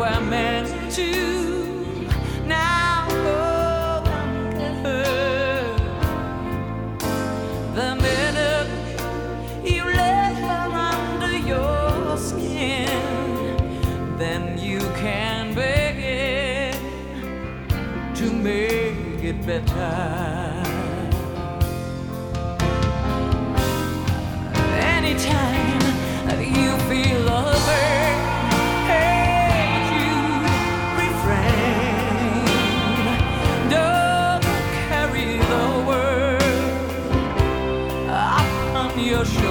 were meant to. Now. Oh, the minute you let her under your skin, then you can begin to make it better.